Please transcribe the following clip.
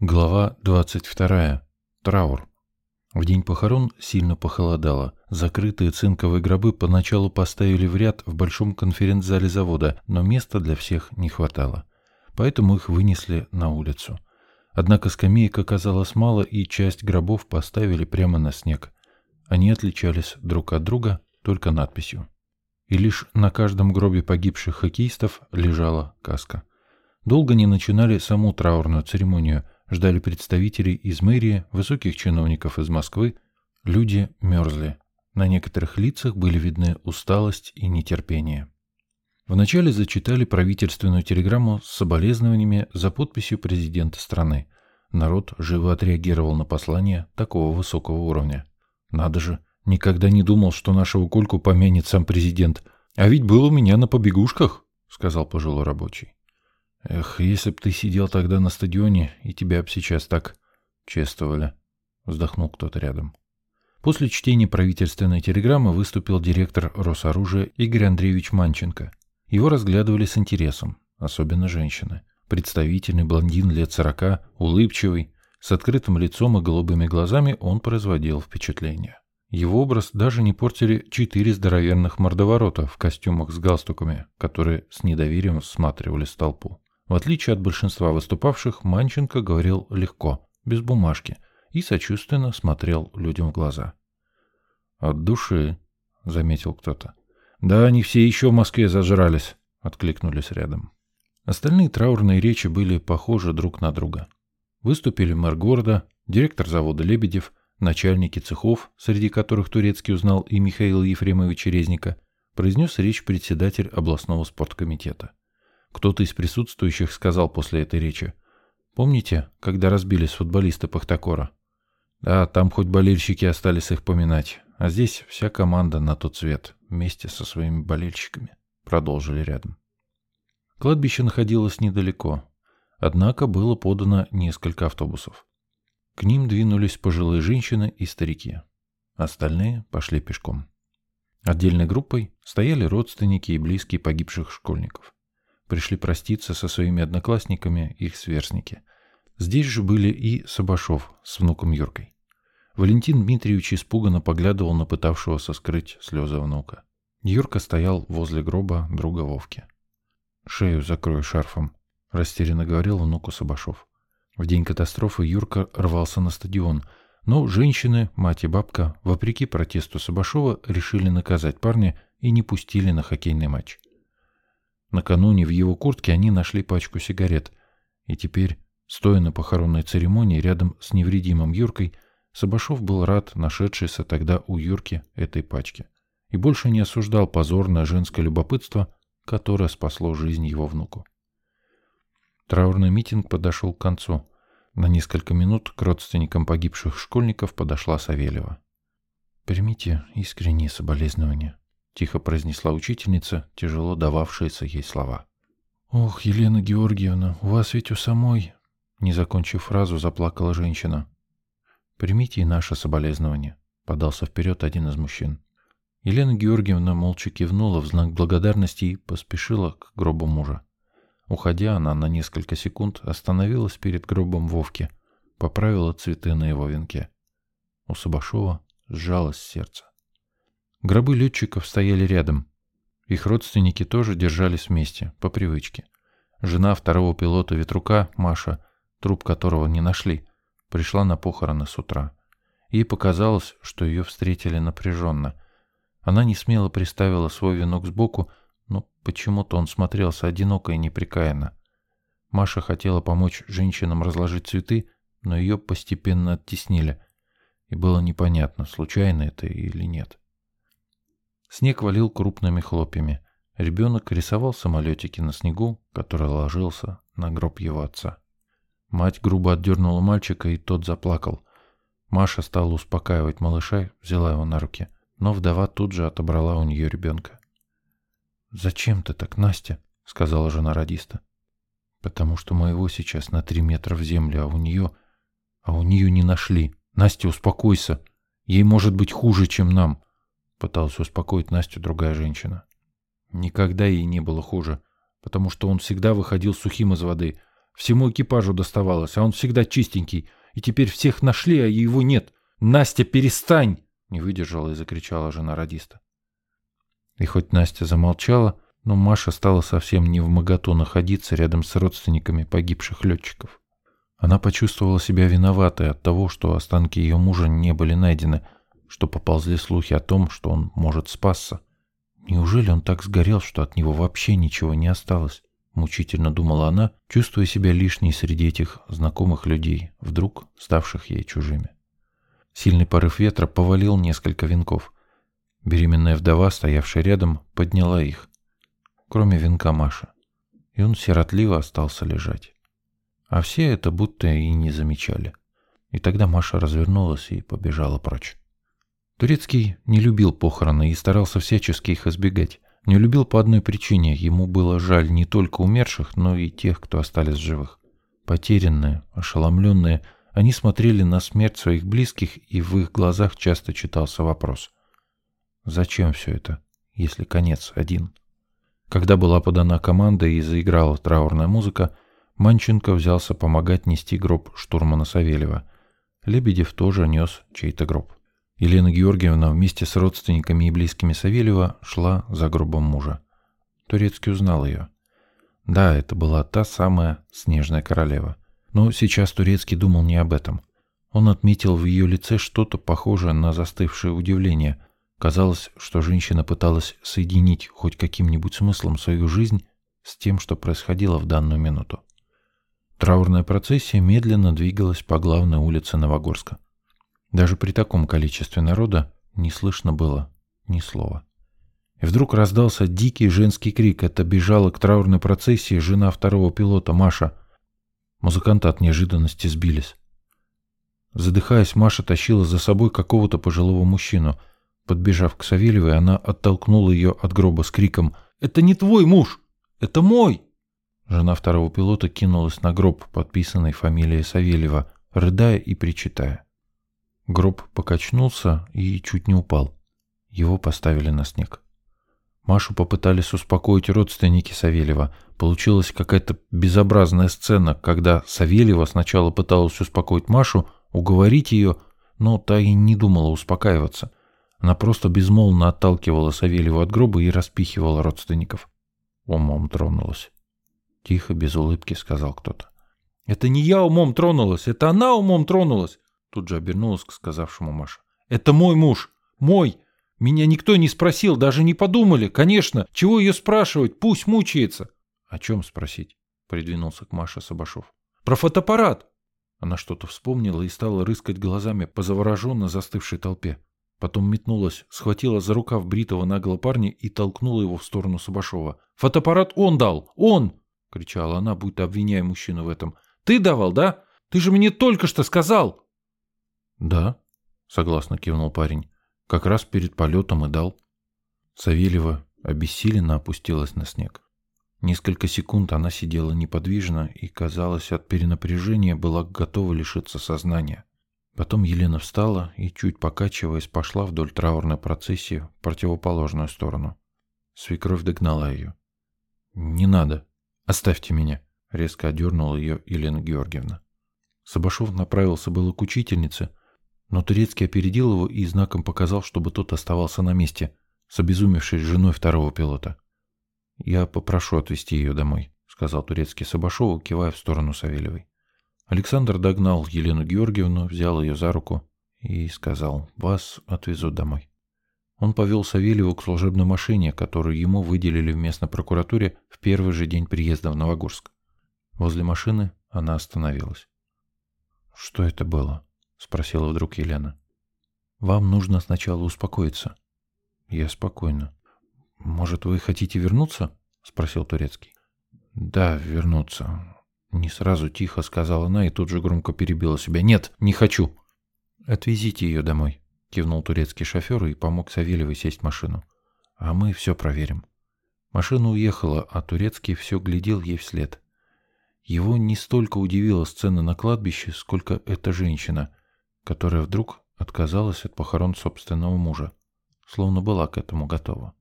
Глава 22. Траур. В день похорон сильно похолодало. Закрытые цинковые гробы поначалу поставили в ряд в большом конференц-зале завода, но места для всех не хватало. Поэтому их вынесли на улицу. Однако скамеек оказалось мало, и часть гробов поставили прямо на снег. Они отличались друг от друга только надписью. И лишь на каждом гробе погибших хоккеистов лежала каска. Долго не начинали саму траурную церемонию – ждали представителей из мэрии, высоких чиновников из Москвы. Люди мерзли. На некоторых лицах были видны усталость и нетерпение. Вначале зачитали правительственную телеграмму с соболезнованиями за подписью президента страны. Народ живо отреагировал на послание такого высокого уровня. Надо же, никогда не думал, что нашего Кольку помянет сам президент. А ведь был у меня на побегушках, сказал пожилой рабочий. Эх, если б ты сидел тогда на стадионе, и тебя б сейчас так чествовали, вздохнул кто-то рядом. После чтения правительственной телеграммы выступил директор Росоружия Игорь Андреевич Манченко. Его разглядывали с интересом, особенно женщины. Представительный блондин лет сорока, улыбчивый, с открытым лицом и голубыми глазами он производил впечатление. Его образ даже не портили четыре здоровенных мордоворота в костюмах с галстуками, которые с недоверием всматривались в толпу. В отличие от большинства выступавших, Манченко говорил легко, без бумажки, и сочувственно смотрел людям в глаза. «От души», — заметил кто-то. «Да, они все еще в Москве зажрались», — откликнулись рядом. Остальные траурные речи были похожи друг на друга. Выступили мэр города, директор завода «Лебедев», начальники цехов, среди которых Турецкий узнал и Михаила Ефремовича Резника, произнес речь председатель областного спорткомитета. Кто-то из присутствующих сказал после этой речи. «Помните, когда разбились футболисты Пахтакора?» «Да, там хоть болельщики остались их поминать, а здесь вся команда на тот свет, вместе со своими болельщиками», — продолжили рядом. Кладбище находилось недалеко, однако было подано несколько автобусов. К ним двинулись пожилые женщины и старики. Остальные пошли пешком. Отдельной группой стояли родственники и близкие погибших школьников пришли проститься со своими одноклассниками их сверстники. Здесь же были и Сабашов с внуком Юркой. Валентин Дмитриевич испуганно поглядывал на пытавшегося скрыть слезы внука. Юрка стоял возле гроба друга Вовки. «Шею закрою шарфом», — растерянно говорил внуку Сабашов. В день катастрофы Юрка рвался на стадион, но женщины, мать и бабка, вопреки протесту Сабашова, решили наказать парня и не пустили на хоккейный матч. Накануне в его куртке они нашли пачку сигарет, и теперь, стоя на похоронной церемонии рядом с невредимым Юркой, Сабашов был рад нашедшейся тогда у Юрки этой пачки и больше не осуждал позорное женское любопытство, которое спасло жизнь его внуку. Траурный митинг подошел к концу. На несколько минут к родственникам погибших школьников подошла Савельева. «Примите искренние соболезнования», тихо произнесла учительница, тяжело дававшиеся ей слова. «Ох, Елена Георгиевна, у вас ведь у самой...» Не закончив фразу, заплакала женщина. «Примите и наше соболезнование», — подался вперед один из мужчин. Елена Георгиевна молча кивнула в знак благодарности и поспешила к гробу мужа. Уходя, она на несколько секунд остановилась перед гробом Вовки, поправила цветы на его венке. У Сабашова сжалось сердце. Гробы летчиков стояли рядом. Их родственники тоже держались вместе, по привычке. Жена второго пилота Ветрука, Маша, труп которого не нашли, пришла на похороны с утра. Ей показалось, что ее встретили напряженно. Она не смело приставила свой венок сбоку, но почему-то он смотрелся одиноко и неприкаянно. Маша хотела помочь женщинам разложить цветы, но ее постепенно оттеснили, и было непонятно, случайно это или нет. Снег валил крупными хлопьями. Ребенок рисовал самолетики на снегу, который ложился на гроб его отца. Мать грубо отдернула мальчика, и тот заплакал. Маша стала успокаивать малыша, взяла его на руки, но вдова тут же отобрала у нее ребенка. «Зачем ты так, Настя?» — сказала жена радиста. «Потому что моего сейчас на три метра в землю, а у нее... А у нее не нашли. Настя, успокойся. Ей может быть хуже, чем нам. Пыталась успокоить Настю другая женщина. Никогда ей не было хуже, потому что он всегда выходил сухим из воды, Всему экипажу доставалось, а он всегда чистенький. И теперь всех нашли, а его нет. Настя, перестань!» Не выдержала и закричала жена радиста. И хоть Настя замолчала, но Маша стала совсем не в моготу находиться рядом с родственниками погибших летчиков. Она почувствовала себя виноватой от того, что останки ее мужа не были найдены, что поползли слухи о том, что он может спасться. Неужели он так сгорел, что от него вообще ничего не осталось? Мучительно думала она, чувствуя себя лишней среди этих знакомых людей, вдруг ставших ей чужими. Сильный порыв ветра повалил несколько венков. Беременная вдова, стоявшая рядом, подняла их. Кроме венка Маши. И он сиротливо остался лежать. А все это будто и не замечали. И тогда Маша развернулась и побежала прочь. Турецкий не любил похороны и старался всячески их избегать. Не любил по одной причине. Ему было жаль не только умерших, но и тех, кто остались живых. Потерянные, ошеломленные, они смотрели на смерть своих близких, и в их глазах часто читался вопрос. Зачем все это, если конец один? Когда была подана команда и заиграла траурная музыка, Манченко взялся помогать нести гроб штурмана Савельева. Лебедев тоже нес чей-то гроб. Елена Георгиевна вместе с родственниками и близкими Савельева шла за гробом мужа. Турецкий узнал ее. Да, это была та самая снежная королева. Но сейчас Турецкий думал не об этом. Он отметил в ее лице что-то похожее на застывшее удивление. Казалось, что женщина пыталась соединить хоть каким-нибудь смыслом свою жизнь с тем, что происходило в данную минуту. Траурная процессия медленно двигалась по главной улице Новогорска. Даже при таком количестве народа не слышно было ни слова. И вдруг раздался дикий женский крик. Это бежала к траурной процессии жена второго пилота, Маша. Музыканты от неожиданности сбились. Задыхаясь, Маша тащила за собой какого-то пожилого мужчину. Подбежав к Савельевой, она оттолкнула ее от гроба с криком «Это не твой муж! Это мой!» Жена второго пилота кинулась на гроб, подписанный фамилией Савельева, рыдая и причитая. Гроб покачнулся и чуть не упал. Его поставили на снег. Машу попытались успокоить родственники Савельева. Получилась какая-то безобразная сцена, когда Савельева сначала пыталась успокоить Машу, уговорить ее, но та и не думала успокаиваться. Она просто безмолвно отталкивала Савельева от гроба и распихивала родственников. Умом тронулась. Тихо, без улыбки сказал кто-то. «Это не я умом тронулась, это она умом тронулась!» Тут же обернулась к сказавшему Маша. «Это мой муж! Мой! Меня никто не спросил, даже не подумали. Конечно, чего ее спрашивать? Пусть мучается!» «О чем спросить?» Придвинулся к Маше Сабашов. «Про фотоаппарат!» Она что-то вспомнила и стала рыскать глазами по завороженно застывшей толпе. Потом метнулась, схватила за рукав бритого наглого парня и толкнула его в сторону Сабашова. «Фотоаппарат он дал! Он!» — кричала она, будто обвиняя мужчину в этом. «Ты давал, да? Ты же мне только что сказал!» «Да», — согласно кивнул парень. «Как раз перед полетом и дал». Савельева обессиленно опустилась на снег. Несколько секунд она сидела неподвижно и, казалось, от перенапряжения была готова лишиться сознания. Потом Елена встала и, чуть покачиваясь, пошла вдоль траурной процессии в противоположную сторону. Свекровь догнала ее. «Не надо. Оставьте меня», — резко одернула ее Елена Георгиевна. Сабашов направился было к учительнице, но Турецкий опередил его и знаком показал, чтобы тот оставался на месте, с обезумевшей женой второго пилота. «Я попрошу отвезти ее домой», — сказал Турецкий Сабашову, кивая в сторону Савельевой. Александр догнал Елену Георгиевну, взял ее за руку и сказал, «Вас отвезут домой». Он повел Савельеву к служебной машине, которую ему выделили в местной прокуратуре в первый же день приезда в Новогорск. Возле машины она остановилась. «Что это было?» — спросила вдруг Елена. «Вам нужно сначала успокоиться». «Я спокойно». «Может, вы хотите вернуться?» — спросил Турецкий. «Да, вернуться». Не сразу тихо сказала она и тут же громко перебила себя. «Нет, не хочу». «Отвезите ее домой», — кивнул турецкий шофер и помог Савельевой сесть в машину. «А мы все проверим». Машина уехала, а Турецкий все глядел ей вслед. Его не столько удивила сцена на кладбище, сколько эта женщина, которая вдруг отказалась от похорон собственного мужа, словно была к этому готова.